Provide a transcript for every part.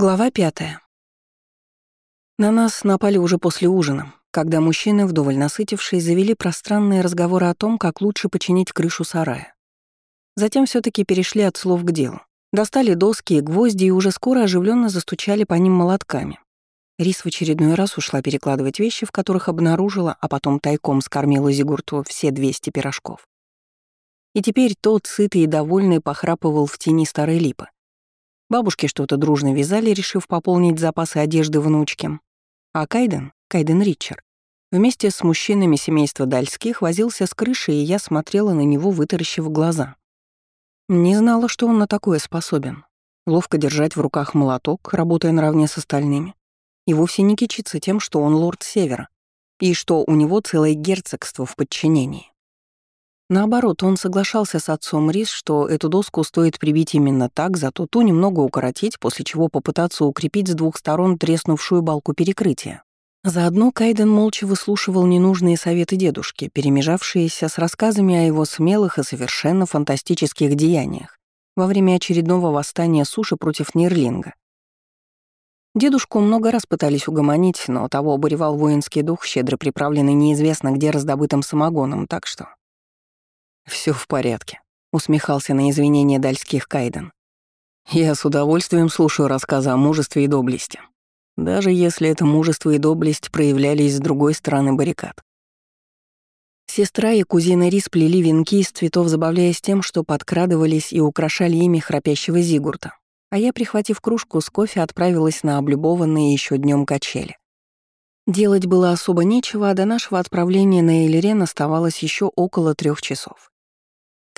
Глава пятая. На нас напали уже после ужина, когда мужчины, вдоволь насытившись, завели пространные разговоры о том, как лучше починить крышу сарая. Затем все таки перешли от слов к делу. Достали доски и гвозди и уже скоро оживленно застучали по ним молотками. Рис в очередной раз ушла перекладывать вещи, в которых обнаружила, а потом тайком скормила Зигурту все 200 пирожков. И теперь тот, сытый и довольный, похрапывал в тени старой липы, Бабушки что-то дружно вязали, решив пополнить запасы одежды внучки. А Кайден, Кайден Ричард, вместе с мужчинами семейства Дальских возился с крыши, и я смотрела на него, вытаращив глаза. Не знала, что он на такое способен. Ловко держать в руках молоток, работая наравне с остальными. И вовсе не кичиться тем, что он лорд Севера, и что у него целое герцогство в подчинении. Наоборот, он соглашался с отцом Рис, что эту доску стоит прибить именно так, зато ту немного укоротить, после чего попытаться укрепить с двух сторон треснувшую балку перекрытия. Заодно Кайден молча выслушивал ненужные советы дедушки, перемежавшиеся с рассказами о его смелых и совершенно фантастических деяниях во время очередного восстания суши против Нерлинга. Дедушку много раз пытались угомонить, но того обуревал воинский дух, щедро приправленный неизвестно где раздобытым самогоном, так что все в порядке», — усмехался на извинения дальских Кайден. «Я с удовольствием слушаю рассказы о мужестве и доблести, даже если это мужество и доблесть проявлялись с другой стороны баррикад. Сестра и кузина Рис плели венки из цветов, забавляясь тем, что подкрадывались и украшали ими храпящего Зигурта. А я, прихватив кружку с кофе, отправилась на облюбованные еще днем качели. Делать было особо нечего, а до нашего отправления на Эльрен оставалось еще около трех часов.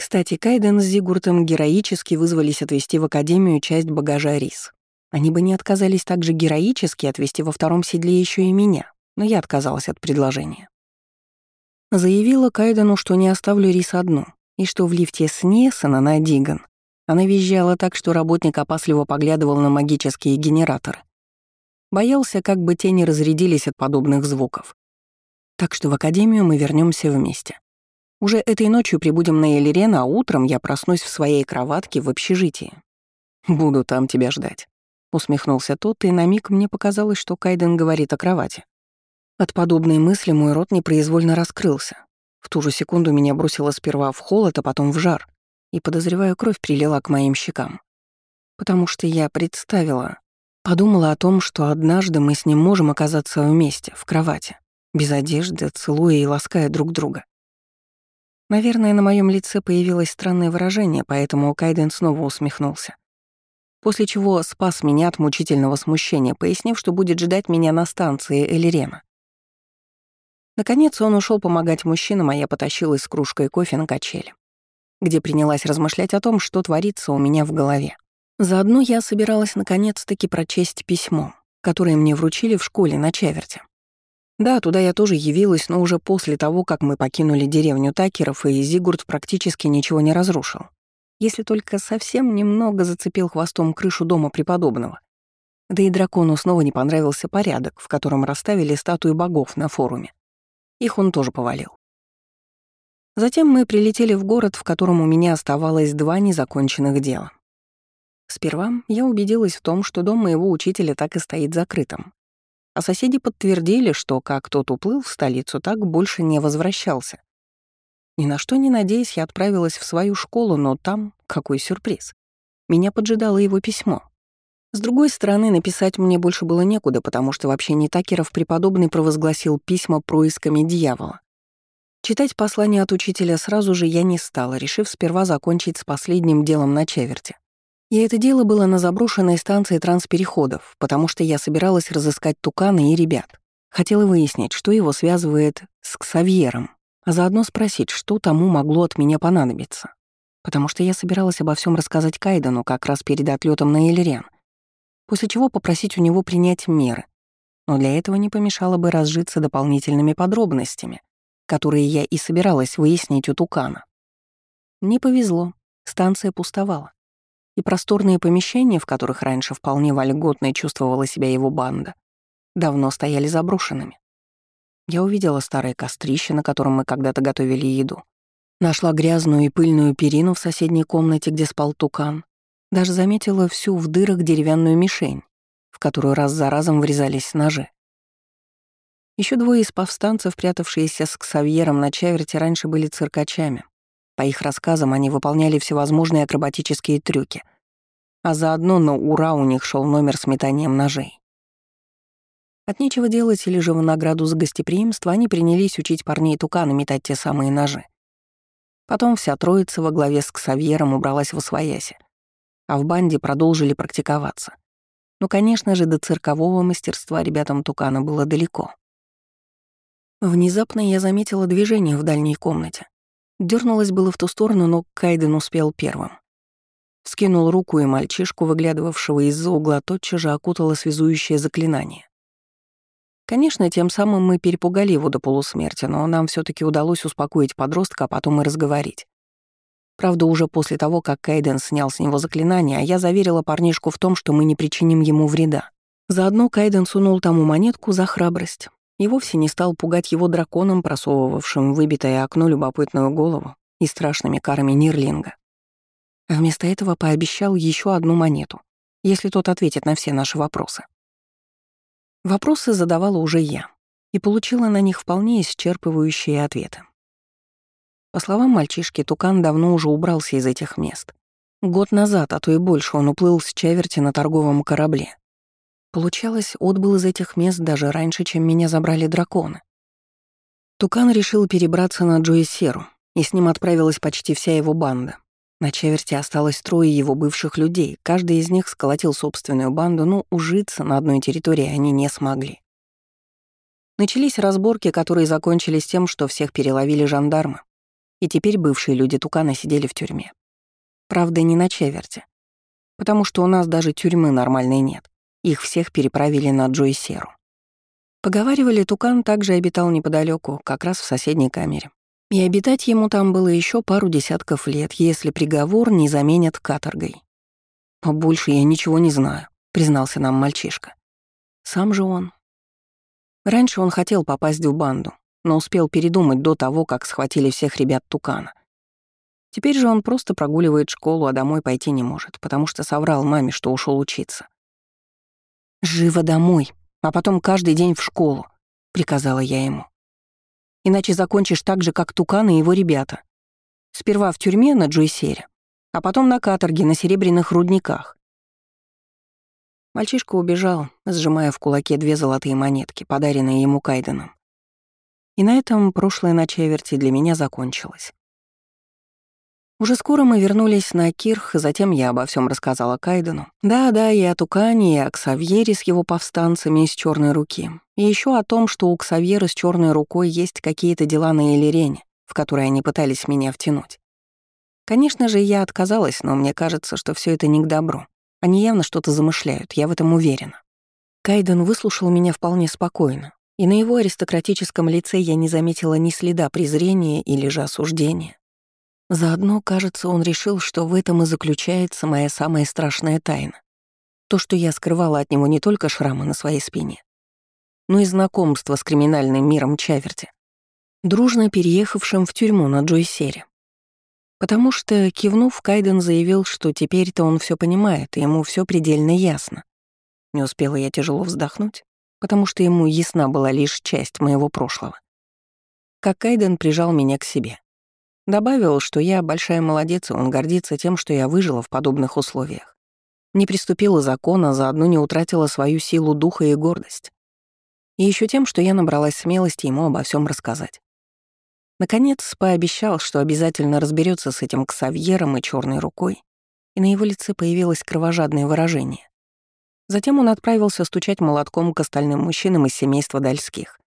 Кстати, Кайден с Зигуртом героически вызвались отвезти в Академию часть багажа Рис. Они бы не отказались также героически отвезти во втором седле еще и меня, но я отказалась от предложения. Заявила Кайдену, что не оставлю Рис одну, и что в лифте с Несона на Диган она визжала так, что работник опасливо поглядывал на магические генераторы. Боялся, как бы те не разрядились от подобных звуков. Так что в Академию мы вернемся вместе. Уже этой ночью прибудем на Элирен, а утром я проснусь в своей кроватке в общежитии. Буду там тебя ждать. Усмехнулся тот, и на миг мне показалось, что Кайден говорит о кровати. От подобной мысли мой рот непроизвольно раскрылся. В ту же секунду меня бросило сперва в холод, а потом в жар, и, подозреваю, кровь прилила к моим щекам. Потому что я представила, подумала о том, что однажды мы с ним можем оказаться вместе, в кровати, без одежды, целуя и лаская друг друга. Наверное, на моем лице появилось странное выражение, поэтому Кайден снова усмехнулся. После чего спас меня от мучительного смущения, пояснив, что будет ждать меня на станции Элирена. Наконец он ушел помогать мужчинам, а я потащилась с кружкой кофе на качели, где принялась размышлять о том, что творится у меня в голове. Заодно я собиралась наконец-таки прочесть письмо, которое мне вручили в школе на Чаверте. Да, туда я тоже явилась, но уже после того, как мы покинули деревню Такеров, и Зигурд практически ничего не разрушил. Если только совсем немного зацепил хвостом крышу дома преподобного. Да и дракону снова не понравился порядок, в котором расставили статуи богов на форуме. Их он тоже повалил. Затем мы прилетели в город, в котором у меня оставалось два незаконченных дела. Сперва я убедилась в том, что дом моего учителя так и стоит закрытым, а соседи подтвердили, что как тот уплыл в столицу, так больше не возвращался. Ни на что не надеясь, я отправилась в свою школу, но там какой сюрприз. Меня поджидало его письмо. С другой стороны, написать мне больше было некуда, потому что вообще не Такеров преподобный провозгласил письма происками дьявола. Читать послание от учителя сразу же я не стала, решив сперва закончить с последним делом на чеверти. И это дело было на заброшенной станции транспереходов, потому что я собиралась разыскать Тукана и ребят. Хотела выяснить, что его связывает с Ксавьером, а заодно спросить, что тому могло от меня понадобиться. Потому что я собиралась обо всем рассказать Кайдену как раз перед отлетом на Эльрен, после чего попросить у него принять меры. Но для этого не помешало бы разжиться дополнительными подробностями, которые я и собиралась выяснить у Тукана. Не повезло, станция пустовала и просторные помещения, в которых раньше вполне вольготно чувствовала себя его банда, давно стояли заброшенными. Я увидела старое кострище, на котором мы когда-то готовили еду. Нашла грязную и пыльную перину в соседней комнате, где спал тукан. Даже заметила всю в дырах деревянную мишень, которую раз за разом врезались ножи. Еще двое из повстанцев, прятавшиеся с Ксавьером на чаверте, раньше были циркачами. По их рассказам, они выполняли всевозможные акробатические трюки. А заодно на ура у них шел номер с метанием ножей. От нечего делать или же в награду за гостеприимство они принялись учить парней тукана метать те самые ножи. Потом вся троица во главе с Ксавьером убралась в освояси, а в банде продолжили практиковаться. Но, конечно же, до циркового мастерства ребятам тукана было далеко. Внезапно я заметила движение в дальней комнате. Дёрнулась было в ту сторону, но Кайден успел первым. Скинул руку, и мальчишку, выглядывавшего из-за угла, тотчас же окутало связующее заклинание. Конечно, тем самым мы перепугали его до полусмерти, но нам все таки удалось успокоить подростка, а потом и разговорить. Правда, уже после того, как Кайден снял с него заклинание, а я заверила парнишку в том, что мы не причиним ему вреда. Заодно Кайден сунул тому монетку за храбрость, и вовсе не стал пугать его драконом, просовывавшим выбитое окно любопытную голову и страшными карами Нирлинга. вместо этого пообещал еще одну монету, если тот ответит на все наши вопросы. Вопросы задавала уже я и получила на них вполне исчерпывающие ответы. По словам мальчишки, Тукан давно уже убрался из этих мест. Год назад, а то и больше, он уплыл с Чаверти на торговом корабле, Получалось, отбыл из этих мест даже раньше, чем меня забрали драконы. Тукан решил перебраться на Джоисеру, и с ним отправилась почти вся его банда. На Чеверте осталось трое его бывших людей, каждый из них сколотил собственную банду, но ужиться на одной территории они не смогли. Начались разборки, которые закончились тем, что всех переловили жандармы, и теперь бывшие люди Тукана сидели в тюрьме. Правда, не на Чеверте, потому что у нас даже тюрьмы нормальной нет. Их всех переправили на Джойсеру. Поговаривали, Тукан также обитал неподалеку, как раз в соседней камере. И обитать ему там было еще пару десятков лет, если приговор не заменят каторгой. «А больше я ничего не знаю», — признался нам мальчишка. Сам же он. Раньше он хотел попасть в банду, но успел передумать до того, как схватили всех ребят Тукана. Теперь же он просто прогуливает школу, а домой пойти не может, потому что соврал маме, что ушел учиться. «Живо домой, а потом каждый день в школу», — приказала я ему. «Иначе закончишь так же, как Тукан и его ребята. Сперва в тюрьме на Джойсере, а потом на каторге на серебряных рудниках». Мальчишка убежал, сжимая в кулаке две золотые монетки, подаренные ему Кайденом. И на этом прошлое на для меня закончилось. Уже скоро мы вернулись на Кирх, затем я обо всем рассказала Кайдену. Да-да, и о Тукане, и о Ксавьере с его повстанцами из черной руки. И еще о том, что у Ксавьера с черной рукой есть какие-то дела на Элирене, в которые они пытались меня втянуть. Конечно же, я отказалась, но мне кажется, что все это не к добру. Они явно что-то замышляют, я в этом уверена. Кайден выслушал меня вполне спокойно, и на его аристократическом лице я не заметила ни следа презрения или же осуждения. Заодно, кажется, он решил, что в этом и заключается моя самая страшная тайна. То, что я скрывала от него не только шрамы на своей спине, но и знакомство с криминальным миром Чаверти, дружно переехавшим в тюрьму на Джойсере. Потому что, кивнув, Кайден заявил, что теперь-то он все понимает, и ему все предельно ясно. Не успела я тяжело вздохнуть, потому что ему ясна была лишь часть моего прошлого. Как Кайден прижал меня к себе. Добавил, что я большая молодец, и он гордится тем, что я выжила в подобных условиях. Не приступила закона, заодно не утратила свою силу духа и гордость. И еще тем, что я набралась смелости ему обо всем рассказать. Наконец, пообещал, что обязательно разберется с этим Ксавьером и черной рукой, и на его лице появилось кровожадное выражение. Затем он отправился стучать молотком к остальным мужчинам из семейства Дальских.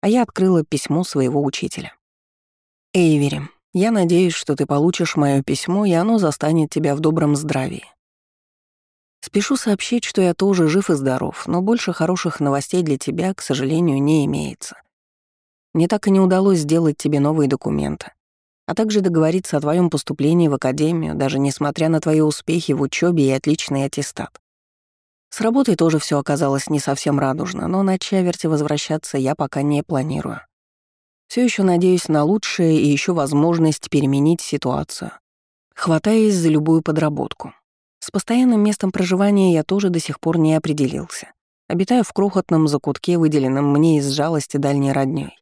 А я открыла письмо своего учителя. «Эйвери, я надеюсь, что ты получишь мое письмо, и оно застанет тебя в добром здравии. Спешу сообщить, что я тоже жив и здоров, но больше хороших новостей для тебя, к сожалению, не имеется. Мне так и не удалось сделать тебе новые документы, а также договориться о твоем поступлении в академию, даже несмотря на твои успехи в учебе и отличный аттестат. С работой тоже все оказалось не совсем радужно, но на Чаверти возвращаться я пока не планирую. Все еще надеюсь на лучшее и еще возможность переменить ситуацию, хватаясь за любую подработку. С постоянным местом проживания я тоже до сих пор не определился. Обитаю в крохотном закутке, выделенном мне из жалости дальней роднёй.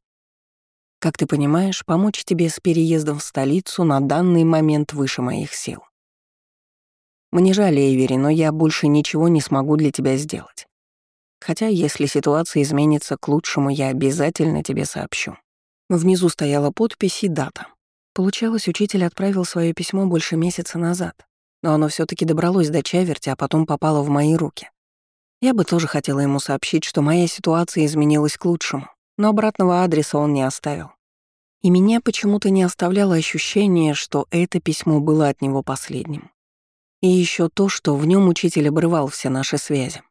Как ты понимаешь, помочь тебе с переездом в столицу на данный момент выше моих сил. Мне жаль, Эйвери, но я больше ничего не смогу для тебя сделать. Хотя, если ситуация изменится к лучшему, я обязательно тебе сообщу. Внизу стояла подпись и дата. Получалось, учитель отправил свое письмо больше месяца назад, но оно все таки добралось до чаверти, а потом попало в мои руки. Я бы тоже хотела ему сообщить, что моя ситуация изменилась к лучшему, но обратного адреса он не оставил. И меня почему-то не оставляло ощущение, что это письмо было от него последним. И еще то, что в нем учитель обрывал все наши связи.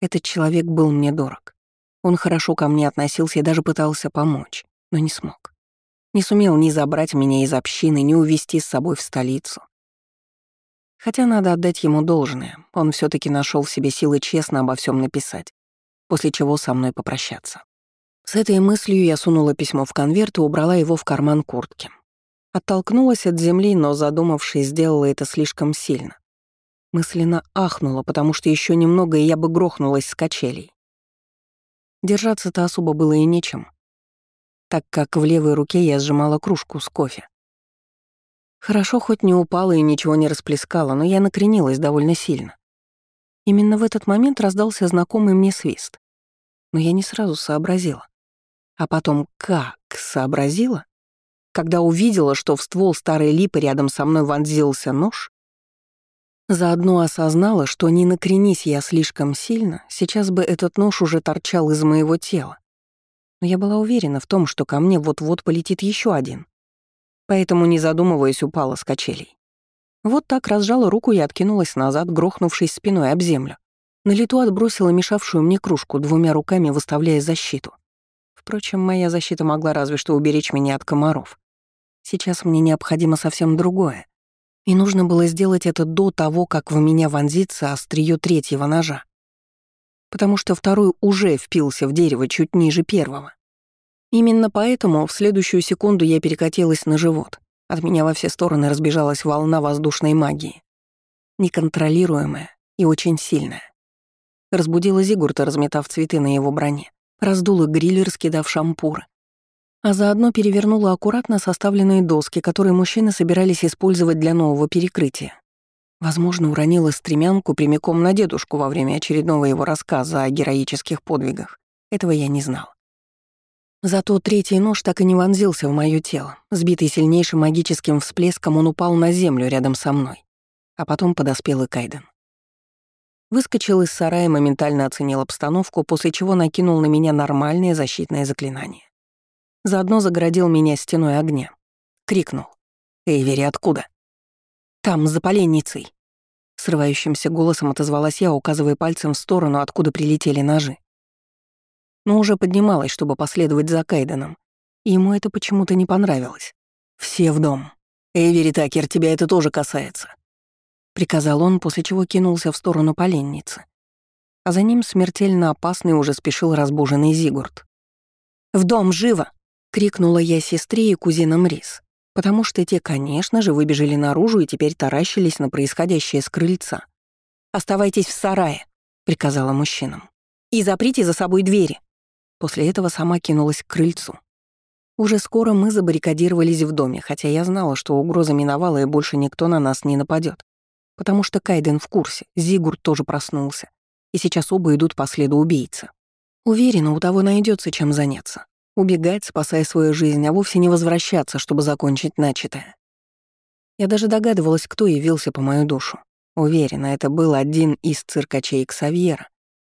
Этот человек был мне дорог. Он хорошо ко мне относился и даже пытался помочь, но не смог. Не сумел ни забрать меня из общины, ни увезти с собой в столицу. Хотя надо отдать ему должное, он все таки нашел в себе силы честно обо всем написать, после чего со мной попрощаться. С этой мыслью я сунула письмо в конверт и убрала его в карман куртки. Оттолкнулась от земли, но, задумавшись, сделала это слишком сильно. Мысленно ахнула, потому что еще немного, и я бы грохнулась с качелей. Держаться-то особо было и нечем, так как в левой руке я сжимала кружку с кофе. Хорошо хоть не упала и ничего не расплескала, но я накренилась довольно сильно. Именно в этот момент раздался знакомый мне свист. Но я не сразу сообразила. А потом как сообразила? Когда увидела, что в ствол старой липы рядом со мной вонзился нож, заодно осознала, что не накренись я слишком сильно, сейчас бы этот нож уже торчал из моего тела. Но я была уверена в том, что ко мне вот-вот полетит еще один. Поэтому, не задумываясь, упала с качелей. Вот так разжала руку и откинулась назад, грохнувшись спиной об землю. На лету отбросила мешавшую мне кружку, двумя руками выставляя защиту. Впрочем, моя защита могла разве что уберечь меня от комаров. Сейчас мне необходимо совсем другое. И нужно было сделать это до того, как в меня вонзится острие третьего ножа. Потому что второй уже впился в дерево чуть ниже первого. Именно поэтому в следующую секунду я перекатилась на живот. От меня во все стороны разбежалась волна воздушной магии. Неконтролируемая и очень сильная. Разбудила Зигурта, разметав цветы на его броне. Раздула гриль, раскидав шампуры. А заодно перевернула аккуратно составленные доски, которые мужчины собирались использовать для нового перекрытия. Возможно, уронила стремянку прямиком на дедушку во время очередного его рассказа о героических подвигах. Этого я не знал. Зато третий нож так и не вонзился в моё тело. Сбитый сильнейшим магическим всплеском, он упал на землю рядом со мной. А потом подоспел и Кайден. Выскочил из сарая, моментально оценил обстановку, после чего накинул на меня нормальное защитное заклинание. Заодно загородил меня стеной огня. Крикнул. «Эйвери, откуда?» «Там, за поленницей!» Срывающимся голосом отозвалась я, указывая пальцем в сторону, откуда прилетели ножи. Но уже поднималась, чтобы последовать за Кайденом. Ему это почему-то не понравилось. «Все в дом. Эйвери Такер, тебя это тоже касается приказал он, после чего кинулся в сторону поленницы. А за ним смертельно опасный уже спешил разбуженный Зигурд. «В дом, живо!» — крикнула я сестре и кузинам Рис, потому что те, конечно же, выбежали наружу и теперь таращились на происходящее с крыльца. «Оставайтесь в сарае», — приказала мужчинам. «И заприте за собой двери». После этого сама кинулась к крыльцу. Уже скоро мы забаррикадировались в доме, хотя я знала, что угроза миновала и больше никто на нас не нападет потому что Кайден в курсе, Зигурд тоже проснулся, и сейчас оба идут по следу убийцы. Уверена, у того найдется чем заняться. Убегать, спасая свою жизнь, а вовсе не возвращаться, чтобы закончить начатое. Я даже догадывалась, кто явился по мою душу. Уверена, это был один из циркачей Ксавьера,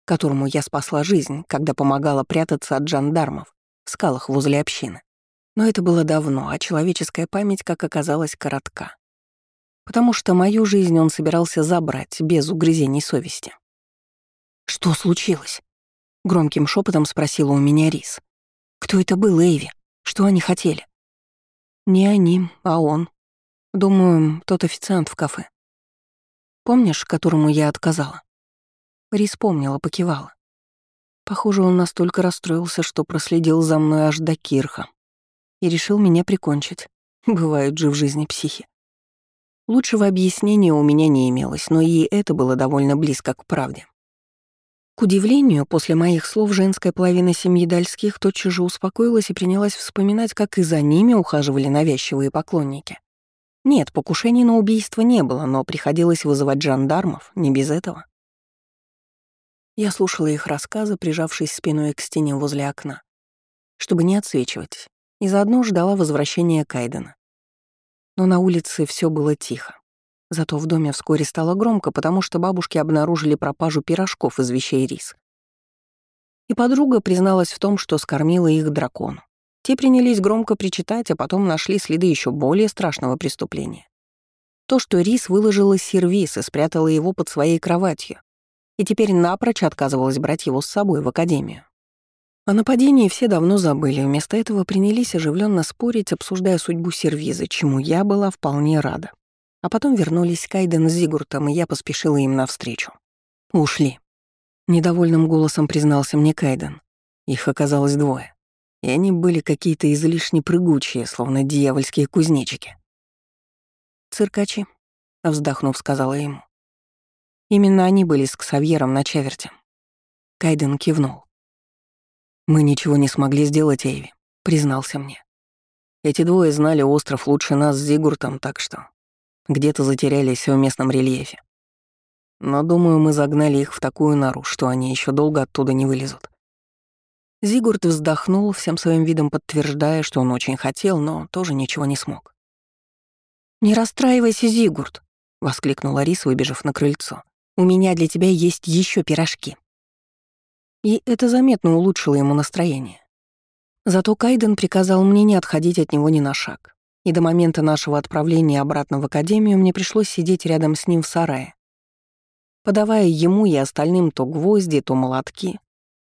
которому я спасла жизнь, когда помогала прятаться от жандармов в скалах возле общины. Но это было давно, а человеческая память, как оказалось, коротка потому что мою жизнь он собирался забрать без угрызений совести. «Что случилось?» — громким шепотом спросила у меня Рис. «Кто это был, Эйви? Что они хотели?» «Не они, а он. Думаю, тот официант в кафе. Помнишь, которому я отказала?» Рис помнила, покивала. Похоже, он настолько расстроился, что проследил за мной аж до Кирха и решил меня прикончить. Бывают же в жизни психи. Лучшего объяснения у меня не имелось, но и это было довольно близко к правде. Удивлению, после моих слов женская половина семьи Дальских тотчас же успокоилась и принялась вспоминать, как и за ними ухаживали навязчивые поклонники. Нет, покушений на убийство не было, но приходилось вызывать жандармов, не без этого. Я слушала их рассказы, прижавшись спиной к стене возле окна, чтобы не отсвечивать, и заодно ждала возвращения Кайдена. Но на улице все было тихо. Зато в доме вскоре стало громко, потому что бабушки обнаружили пропажу пирожков из вещей рис. И подруга призналась в том, что скормила их дракону. Те принялись громко причитать, а потом нашли следы еще более страшного преступления. То, что Рис выложила сервиз и спрятала его под своей кроватью, и теперь напрочь отказывалась брать его с собой в академию. О нападении все давно забыли, вместо этого принялись оживленно спорить, обсуждая судьбу сервиза, чему я была вполне рада. А потом вернулись Кайден с Зигуртом, и я поспешила им навстречу. «Ушли», — недовольным голосом признался мне Кайден. Их оказалось двое, и они были какие-то излишне прыгучие, словно дьявольские кузнечики. «Циркачи», — вздохнув, сказала ему. Именно они были с Ксавьером на Чаверте. Кайден кивнул. «Мы ничего не смогли сделать, Эйви», — признался мне. «Эти двое знали остров лучше нас с Зигуртом, так что где-то затерялись в местном рельефе. Но, думаю, мы загнали их в такую нору, что они еще долго оттуда не вылезут. Зигурд вздохнул, всем своим видом подтверждая, что он очень хотел, но тоже ничего не смог. «Не расстраивайся, Зигурд!» — воскликнула Рис, выбежав на крыльцо. «У меня для тебя есть еще пирожки». И это заметно улучшило ему настроение. Зато Кайден приказал мне не отходить от него ни на шаг и до момента нашего отправления обратно в академию мне пришлось сидеть рядом с ним в сарае, подавая ему и остальным то гвозди, то молотки,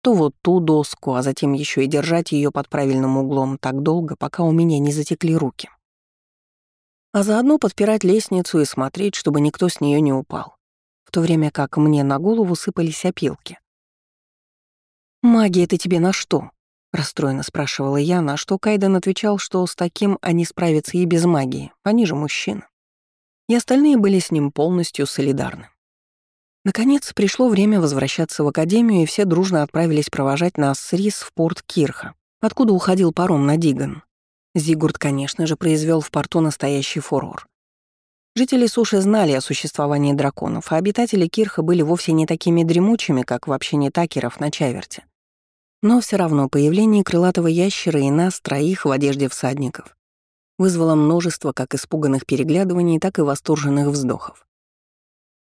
то вот ту доску, а затем еще и держать ее под правильным углом так долго, пока у меня не затекли руки. А заодно подпирать лестницу и смотреть, чтобы никто с нее не упал, в то время как мне на голову сыпались опилки. «Магия это тебе на что?» — расстроенно спрашивала я, на что Кайден отвечал, что с таким они справятся и без магии, они же мужчины. И остальные были с ним полностью солидарны. Наконец, пришло время возвращаться в академию, и все дружно отправились провожать нас с Рис в порт Кирха, откуда уходил паром на Диган. Зигурд, конечно же, произвел в порту настоящий фурор. Жители суши знали о существовании драконов, а обитатели Кирха были вовсе не такими дремучими, как в общине такеров на Чаверте. Но все равно появление крылатого ящера и нас, троих в одежде всадников, вызвало множество как испуганных переглядываний, так и восторженных вздохов.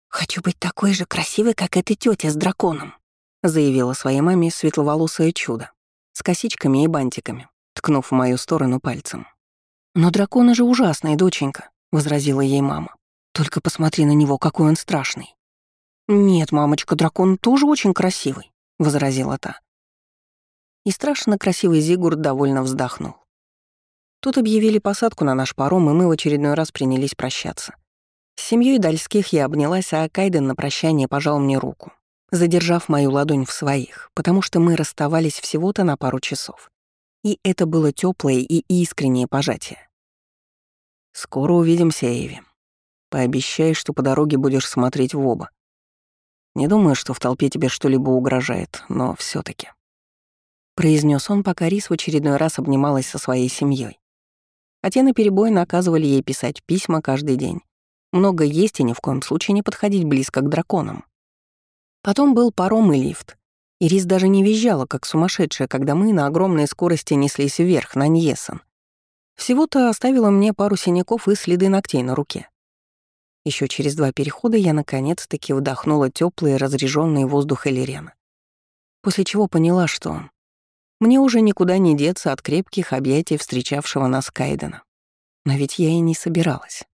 «Хочу быть такой же красивой, как эта тетя с драконом», заявила своей маме светловолосое чудо с косичками и бантиками, ткнув в мою сторону пальцем. «Но дракон же ужасный, доченька», — возразила ей мама. «Только посмотри на него, какой он страшный». «Нет, мамочка, дракон тоже очень красивый», — возразила та. И страшно красивый Зигурд довольно вздохнул. Тут объявили посадку на наш паром, и мы в очередной раз принялись прощаться. С семьей Дальских я обнялась, а Кайден на прощание пожал мне руку, задержав мою ладонь в своих, потому что мы расставались всего-то на пару часов. И это было теплое и искреннее пожатие. «Скоро увидимся, Эйви. Пообещай, что по дороге будешь смотреть в оба. Не думаю, что в толпе тебе что-либо угрожает, но все таки произнес он, пока Рис в очередной раз обнималась со своей семьей. А те наперебой наказывали ей писать письма каждый день. Много есть и ни в коем случае не подходить близко к драконам. Потом был паром и лифт. И Рис даже не визжала, как сумасшедшая, когда мы на огромной скорости неслись вверх, на Ньесон. Всего-то оставила мне пару синяков и следы ногтей на руке. Еще через два перехода я наконец-таки вдохнула теплый разреженный воздух Элирена. После чего поняла, что мне уже никуда не деться от крепких объятий встречавшего нас Кайдена. Но ведь я и не собиралась.